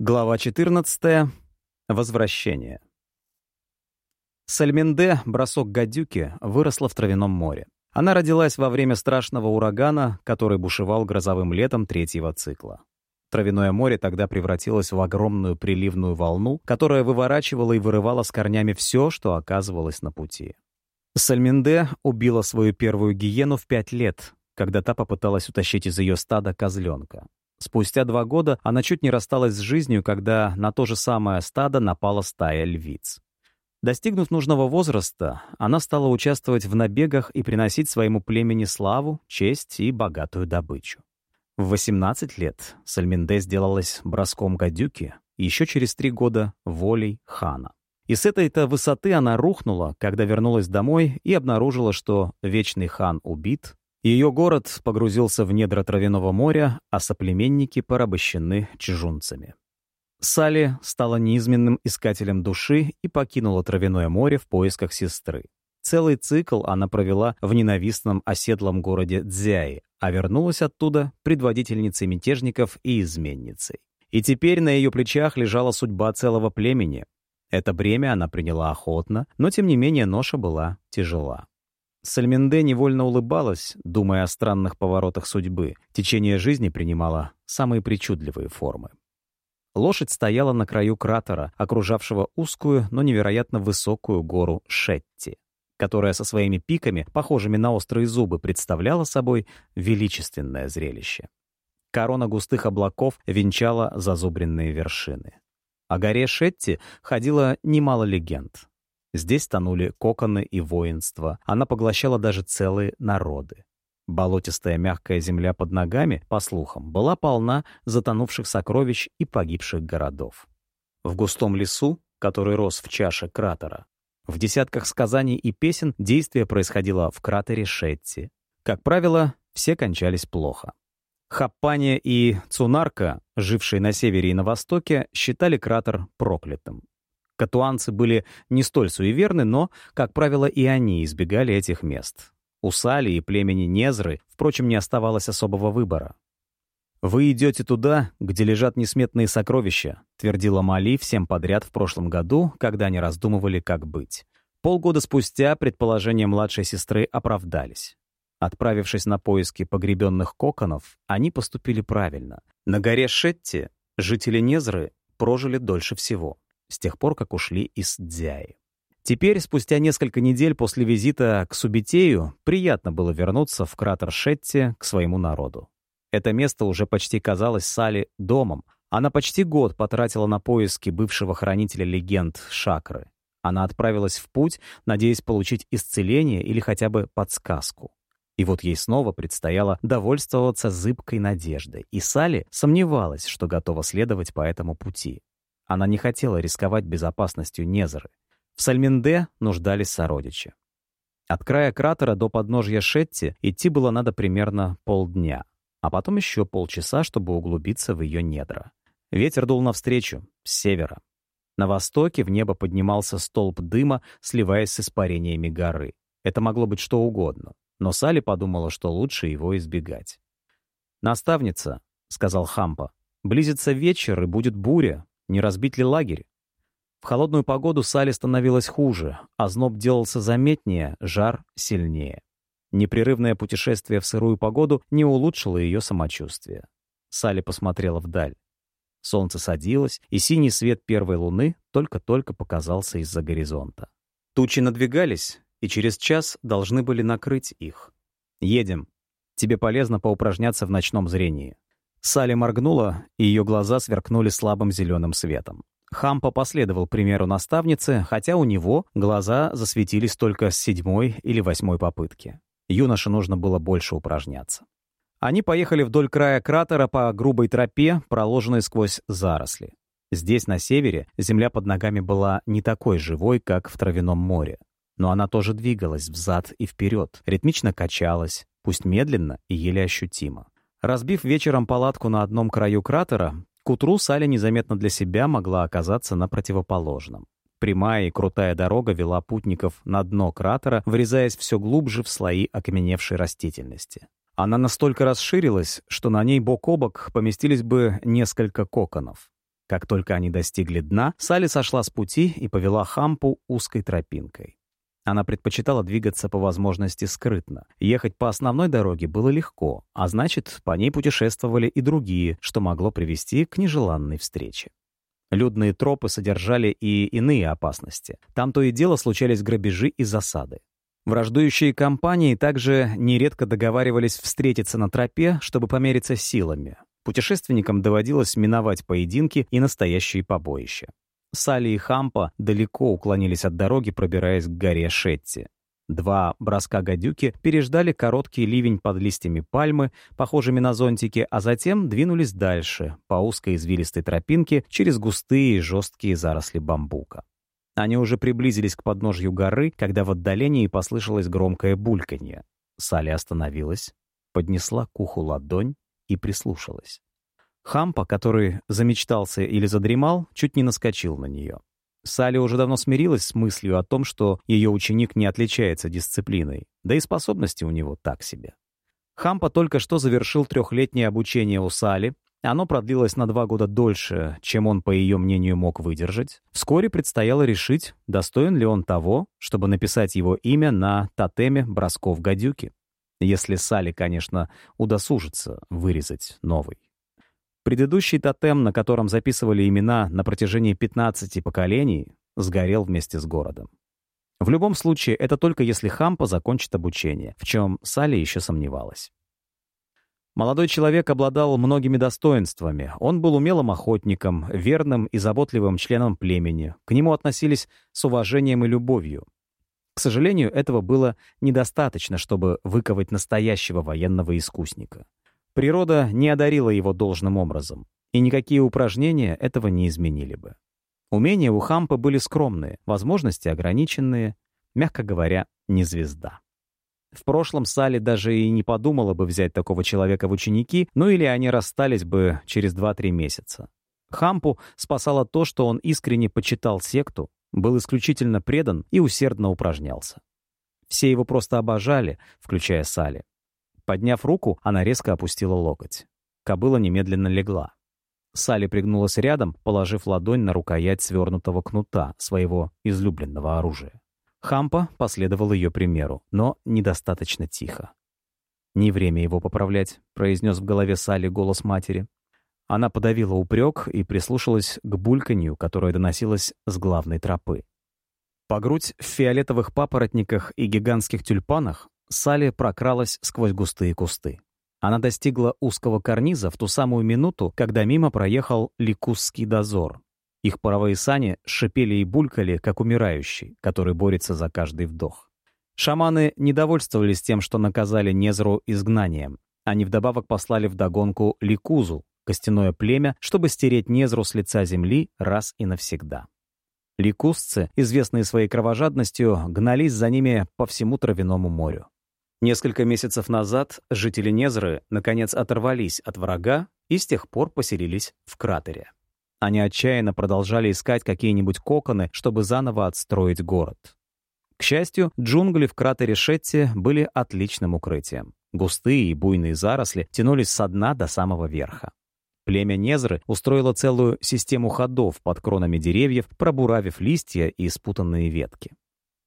Глава 14. Возвращение. Сальменде, бросок гадюки, выросла в травяном море. Она родилась во время страшного урагана, который бушевал грозовым летом третьего цикла. Травяное море тогда превратилось в огромную приливную волну, которая выворачивала и вырывала с корнями все, что оказывалось на пути. Сальменде убила свою первую гиену в пять лет, когда та попыталась утащить из ее стада козленка. Спустя два года она чуть не рассталась с жизнью, когда на то же самое стадо напала стая львиц. Достигнув нужного возраста, она стала участвовать в набегах и приносить своему племени славу, честь и богатую добычу. В 18 лет Сальминде сделалась броском гадюки, еще через три года — волей хана. И с этой-то высоты она рухнула, когда вернулась домой и обнаружила, что вечный хан убит, ее город погрузился в недра Травяного моря, а соплеменники порабощены чужунцами. Салли стала неизменным искателем души и покинула Травяное море в поисках сестры. Целый цикл она провела в ненавистном оседлом городе Дзяи, а вернулась оттуда предводительницей мятежников и изменницей. И теперь на ее плечах лежала судьба целого племени. Это бремя она приняла охотно, но тем не менее ноша была тяжела. Сальменде невольно улыбалась, думая о странных поворотах судьбы. Течение жизни принимало самые причудливые формы. Лошадь стояла на краю кратера, окружавшего узкую, но невероятно высокую гору Шетти, которая со своими пиками, похожими на острые зубы, представляла собой величественное зрелище. Корона густых облаков венчала зазубренные вершины. О горе Шетти ходило немало легенд. Здесь тонули коконы и воинство. Она поглощала даже целые народы. Болотистая мягкая земля под ногами, по слухам, была полна затонувших сокровищ и погибших городов. В густом лесу, который рос в чаше кратера, в десятках сказаний и песен действие происходило в кратере Шетти. Как правило, все кончались плохо. Хаппания и Цунарка, жившие на севере и на востоке, считали кратер проклятым. Катуанцы были не столь суеверны, но, как правило, и они избегали этих мест. У Сали и племени Незры, впрочем, не оставалось особого выбора. «Вы идете туда, где лежат несметные сокровища», твердила Мали всем подряд в прошлом году, когда они раздумывали, как быть. Полгода спустя предположения младшей сестры оправдались. Отправившись на поиски погребенных коконов, они поступили правильно. На горе Шетти жители Незры прожили дольше всего с тех пор, как ушли из Дзяи. Теперь, спустя несколько недель после визита к Субитею, приятно было вернуться в кратер Шетти к своему народу. Это место уже почти казалось Сали домом. Она почти год потратила на поиски бывшего хранителя легенд Шакры. Она отправилась в путь, надеясь получить исцеление или хотя бы подсказку. И вот ей снова предстояло довольствоваться зыбкой надеждой, и Сали сомневалась, что готова следовать по этому пути. Она не хотела рисковать безопасностью Незеры. В Сальминде нуждались сородичи. От края кратера до подножья Шетти идти было надо примерно полдня, а потом еще полчаса, чтобы углубиться в ее недра. Ветер дул навстречу, с севера. На востоке в небо поднимался столб дыма, сливаясь с испарениями горы. Это могло быть что угодно, но Сали подумала, что лучше его избегать. «Наставница», — сказал Хампа, — «близится вечер, и будет буря. Не разбить ли лагерь? В холодную погоду Сале становилось хуже, а зноб делался заметнее, жар сильнее. Непрерывное путешествие в сырую погоду не улучшило ее самочувствие. Салли посмотрела вдаль. Солнце садилось, и синий свет первой луны только-только показался из-за горизонта. Тучи надвигались, и через час должны были накрыть их. «Едем. Тебе полезно поупражняться в ночном зрении. Салли моргнула, и ее глаза сверкнули слабым зеленым светом. Хампа последовал примеру наставницы, хотя у него глаза засветились только с седьмой или восьмой попытки. Юноше нужно было больше упражняться. Они поехали вдоль края кратера по грубой тропе, проложенной сквозь заросли. Здесь, на севере, земля под ногами была не такой живой, как в Травяном море. Но она тоже двигалась взад и вперед, ритмично качалась, пусть медленно и еле ощутимо. Разбив вечером палатку на одном краю кратера, к утру Саля незаметно для себя могла оказаться на противоположном. Прямая и крутая дорога вела путников на дно кратера, врезаясь все глубже в слои окаменевшей растительности. Она настолько расширилась, что на ней бок о бок поместились бы несколько коконов. Как только они достигли дна, Салли сошла с пути и повела Хампу узкой тропинкой. Она предпочитала двигаться по возможности скрытно. Ехать по основной дороге было легко, а значит, по ней путешествовали и другие, что могло привести к нежеланной встрече. Людные тропы содержали и иные опасности. Там то и дело случались грабежи и засады. Враждующие компании также нередко договаривались встретиться на тропе, чтобы помериться силами, Путешественникам доводилось миновать поединки и настоящие побоища. Салли и Хампа далеко уклонились от дороги, пробираясь к горе Шетти. Два броска гадюки переждали короткий ливень под листьями пальмы, похожими на зонтики, а затем двинулись дальше, по узкой извилистой тропинке, через густые и жесткие заросли бамбука. Они уже приблизились к подножью горы, когда в отдалении послышалось громкое бульканье. Салли остановилась, поднесла к уху ладонь и прислушалась. Хампа, который замечтался или задремал, чуть не наскочил на нее. Салли уже давно смирилась с мыслью о том, что ее ученик не отличается дисциплиной, да и способности у него так себе. Хампа только что завершил трехлетнее обучение у Салли, оно продлилось на два года дольше, чем он, по ее мнению, мог выдержать. Вскоре предстояло решить, достоин ли он того, чтобы написать его имя на тотеме бросков гадюки. Если Салли, конечно, удосужится вырезать новый. Предыдущий тотем, на котором записывали имена на протяжении 15 поколений, сгорел вместе с городом. В любом случае, это только если Хампа закончит обучение, в чем Салли еще сомневалась. Молодой человек обладал многими достоинствами. Он был умелым охотником, верным и заботливым членом племени. К нему относились с уважением и любовью. К сожалению, этого было недостаточно, чтобы выковать настоящего военного искусника. Природа не одарила его должным образом, и никакие упражнения этого не изменили бы. Умения у Хампа были скромные, возможности ограниченные, мягко говоря, не звезда. В прошлом Салли даже и не подумала бы взять такого человека в ученики, ну или они расстались бы через 2-3 месяца. Хампу спасало то, что он искренне почитал секту, был исключительно предан и усердно упражнялся. Все его просто обожали, включая Сали. Подняв руку, она резко опустила локоть. Кобыла немедленно легла. Сали пригнулась рядом, положив ладонь на рукоять свернутого кнута, своего излюбленного оружия. Хампа последовал ее примеру, но недостаточно тихо. «Не время его поправлять», — произнес в голове Сали голос матери. Она подавила упрек и прислушалась к бульканью, которое доносилось с главной тропы. По грудь в фиолетовых папоротниках и гигантских тюльпанах Салли прокралась сквозь густые кусты. Она достигла узкого карниза в ту самую минуту, когда мимо проехал ликусский дозор. Их паровые сани шипели и булькали, как умирающий, который борется за каждый вдох. Шаманы недовольствовались тем, что наказали Незру изгнанием. Они вдобавок послали вдогонку Ликузу, костяное племя, чтобы стереть Незру с лица земли раз и навсегда. Ликусцы, известные своей кровожадностью, гнались за ними по всему Травяному морю. Несколько месяцев назад жители Незры наконец оторвались от врага и с тех пор поселились в кратере. Они отчаянно продолжали искать какие-нибудь коконы, чтобы заново отстроить город. К счастью, джунгли в кратере Шетти были отличным укрытием. Густые и буйные заросли тянулись со дна до самого верха. Племя Незры устроило целую систему ходов под кронами деревьев, пробуравив листья и спутанные ветки.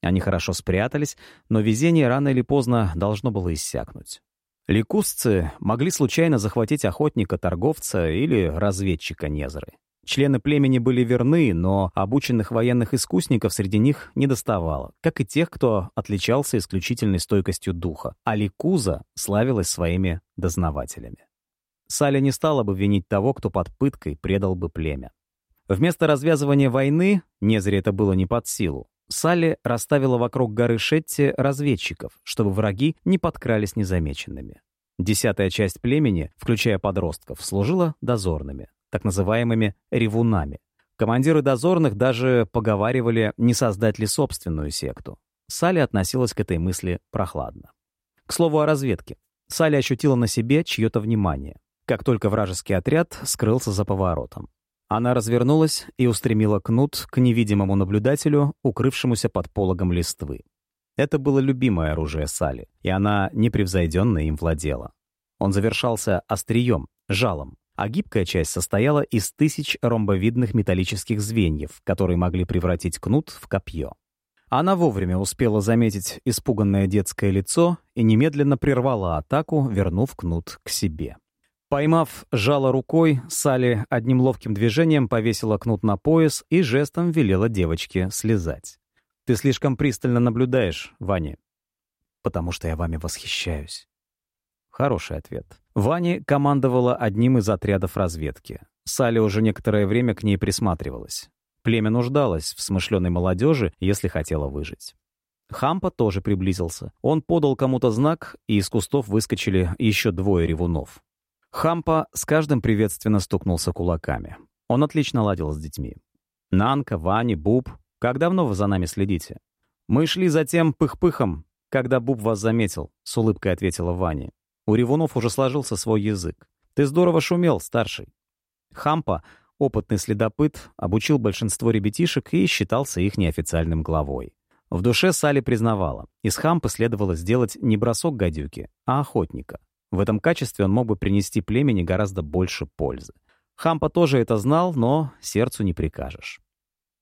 Они хорошо спрятались, но везение рано или поздно должно было иссякнуть. Ликусцы могли случайно захватить охотника, торговца или разведчика Незры. Члены племени были верны, но обученных военных искусников среди них не доставало, как и тех, кто отличался исключительной стойкостью духа, а Ликуза славилась своими дознавателями. Саля не стала бы винить того, кто под пыткой предал бы племя. Вместо развязывания войны, Незре это было не под силу, Салли расставила вокруг горы Шетти разведчиков, чтобы враги не подкрались незамеченными. Десятая часть племени, включая подростков, служила дозорными, так называемыми ревунами. Командиры дозорных даже поговаривали, не создать ли собственную секту. Салли относилась к этой мысли прохладно. К слову о разведке. Салли ощутила на себе чье-то внимание как только вражеский отряд скрылся за поворотом. Она развернулась и устремила кнут к невидимому наблюдателю, укрывшемуся под пологом листвы. Это было любимое оружие Сали, и она непревзойденно им владела. Он завершался острием, жалом. а гибкая часть состояла из тысяч ромбовидных металлических звеньев, которые могли превратить кнут в копье. Она вовремя успела заметить испуганное детское лицо и немедленно прервала атаку, вернув кнут к себе. Поймав жало рукой, Салли одним ловким движением повесила кнут на пояс и жестом велела девочке слезать. «Ты слишком пристально наблюдаешь, Ваня». «Потому что я вами восхищаюсь». Хороший ответ. Ваня командовала одним из отрядов разведки. Салли уже некоторое время к ней присматривалась. Племя нуждалось в смышленой молодежи, если хотело выжить. Хампа тоже приблизился. Он подал кому-то знак, и из кустов выскочили еще двое ревунов. Хампа с каждым приветственно стукнулся кулаками. Он отлично ладил с детьми. «Нанка, Вани, Буб, как давно вы за нами следите?» «Мы шли за тем пых-пыхом, когда Буб вас заметил», — с улыбкой ответила Ваня. У ревунов уже сложился свой язык. «Ты здорово шумел, старший». Хампа Опытный следопыт обучил большинство ребятишек и считался их неофициальным главой. В душе Салли признавала, из Хампа следовало сделать не бросок гадюки, а охотника. В этом качестве он мог бы принести племени гораздо больше пользы. Хампа тоже это знал, но сердцу не прикажешь.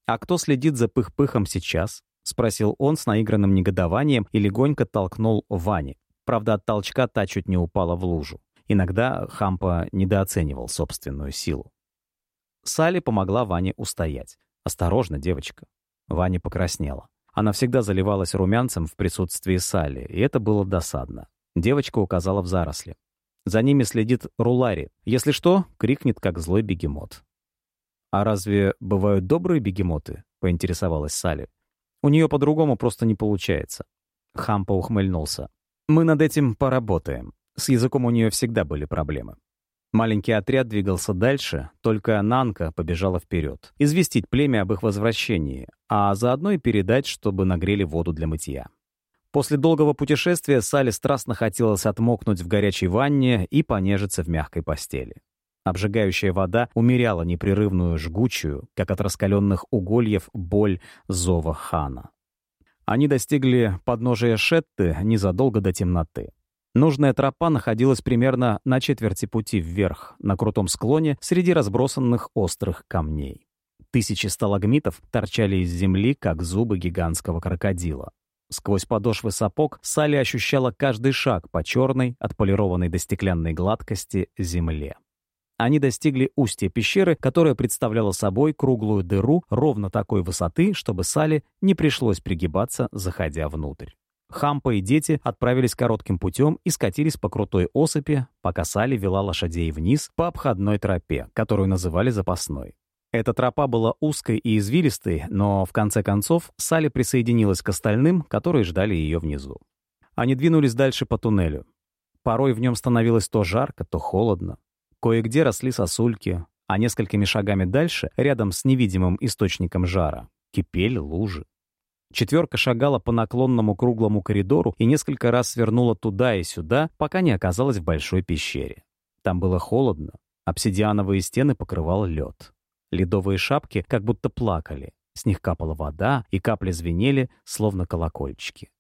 «А кто следит за пых-пыхом сейчас?» — спросил он с наигранным негодованием и легонько толкнул Вани. Правда, от толчка та чуть не упала в лужу. Иногда Хампа недооценивал собственную силу. Салли помогла Ване устоять. «Осторожно, девочка». Ваня покраснела. Она всегда заливалась румянцем в присутствии Салли, и это было досадно. Девочка указала в заросли. За ними следит Рулари. Если что, крикнет, как злой бегемот. «А разве бывают добрые бегемоты?» — поинтересовалась Салли. «У нее по-другому просто не получается». Хампа ухмыльнулся. «Мы над этим поработаем. С языком у нее всегда были проблемы. Маленький отряд двигался дальше, только Нанка побежала вперед. Известить племя об их возвращении, а заодно и передать, чтобы нагрели воду для мытья. После долгого путешествия Сале страстно хотелось отмокнуть в горячей ванне и понежиться в мягкой постели. Обжигающая вода умеряла непрерывную жгучую, как от раскаленных угольев, боль зова хана. Они достигли подножия Шетты незадолго до темноты. Нужная тропа находилась примерно на четверти пути вверх, на крутом склоне, среди разбросанных острых камней. Тысячи сталагмитов торчали из земли, как зубы гигантского крокодила. Сквозь подошвы сапог Салли ощущала каждый шаг по черной, отполированной до стеклянной гладкости земле. Они достигли устья пещеры, которая представляла собой круглую дыру ровно такой высоты, чтобы Салли не пришлось пригибаться, заходя внутрь. Хампа и дети отправились коротким путем и скатились по крутой осыпи, пока Салли вела лошадей вниз по обходной тропе, которую называли запасной. Эта тропа была узкой и извилистой, но в конце концов Салли присоединилась к остальным, которые ждали ее внизу. Они двинулись дальше по туннелю. Порой в нем становилось то жарко, то холодно. Кое-где росли сосульки, а несколькими шагами дальше, рядом с невидимым источником жара, кипели лужи. Четверка шагала по наклонному круглому коридору и несколько раз свернула туда и сюда, пока не оказалась в большой пещере. Там было холодно, обсидиановые стены покрывал лед. Ледовые шапки как будто плакали, с них капала вода, и капли звенели, словно колокольчики.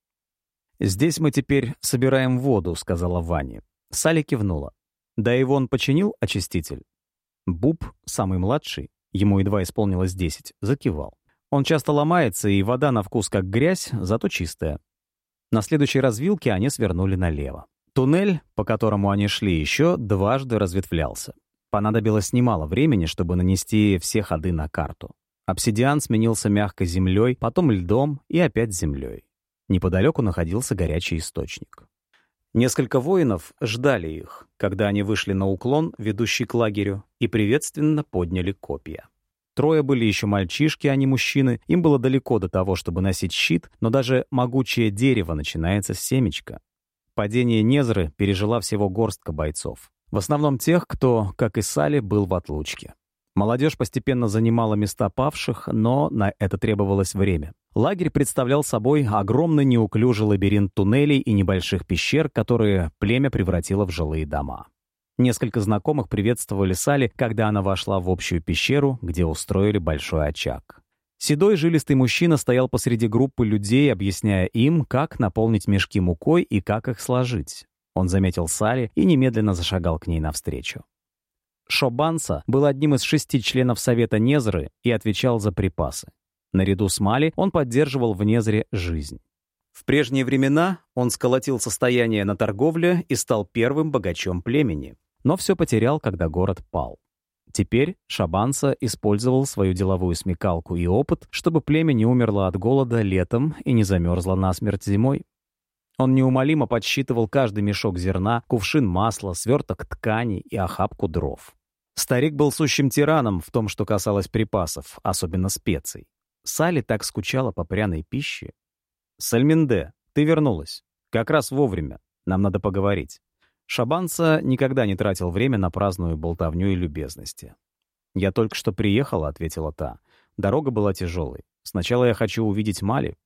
«Здесь мы теперь собираем воду», — сказала Ваня. Салли кивнула. «Да его он починил, очиститель?» Буб, самый младший, ему едва исполнилось десять, закивал. Он часто ломается, и вода на вкус как грязь, зато чистая. На следующей развилке они свернули налево. Туннель, по которому они шли, еще дважды разветвлялся. Понадобилось немало времени, чтобы нанести все ходы на карту. Обсидиан сменился мягкой землей, потом льдом и опять землей. Неподалеку находился горячий источник. Несколько воинов ждали их, когда они вышли на уклон, ведущий к лагерю, и приветственно подняли копья. Трое были еще мальчишки, а не мужчины. Им было далеко до того, чтобы носить щит, но даже могучее дерево начинается с семечка. Падение Незры пережила всего горстка бойцов. В основном тех, кто, как и Сали, был в отлучке. Молодежь постепенно занимала места павших, но на это требовалось время. Лагерь представлял собой огромный неуклюжий лабиринт туннелей и небольших пещер, которые племя превратило в жилые дома. Несколько знакомых приветствовали Сали, когда она вошла в общую пещеру, где устроили большой очаг. Седой жилистый мужчина стоял посреди группы людей, объясняя им, как наполнить мешки мукой и как их сложить. Он заметил Сали и немедленно зашагал к ней навстречу. Шобанса был одним из шести членов Совета Незры и отвечал за припасы. Наряду с Мали он поддерживал в Незре жизнь. В прежние времена он сколотил состояние на торговле и стал первым богачом племени, но все потерял, когда город пал. Теперь Шабанса использовал свою деловую смекалку и опыт, чтобы племя не умерло от голода летом и не замерзло насмерть зимой. Он неумолимо подсчитывал каждый мешок зерна, кувшин масла, сверток ткани и охапку дров. Старик был сущим тираном в том, что касалось припасов, особенно специй. Салли так скучала по пряной пище, «Сальминде, ты вернулась. Как раз вовремя. Нам надо поговорить». Шабанца никогда не тратил время на праздную болтовню и любезности. «Я только что приехала», — ответила та. «Дорога была тяжелой. Сначала я хочу увидеть Мали».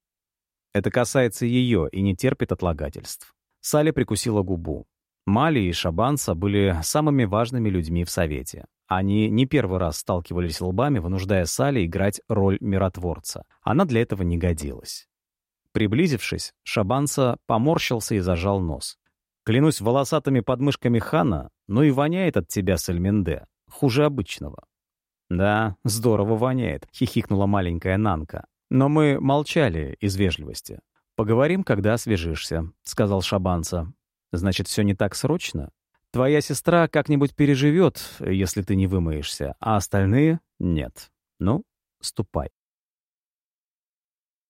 Это касается ее и не терпит отлагательств. Салли прикусила губу. Мали и Шабанца были самыми важными людьми в Совете. Они не первый раз сталкивались лбами, вынуждая Салли играть роль миротворца. Она для этого не годилась. Приблизившись, Шабанса поморщился и зажал нос. «Клянусь волосатыми подмышками хана, ну и воняет от тебя, Сальменде, хуже обычного». «Да, здорово воняет», — хихикнула маленькая Нанка. «Но мы молчали из вежливости. Поговорим, когда освежишься», — сказал Шабанса. «Значит, все не так срочно? Твоя сестра как-нибудь переживет, если ты не вымоешься, а остальные — нет. Ну, ступай».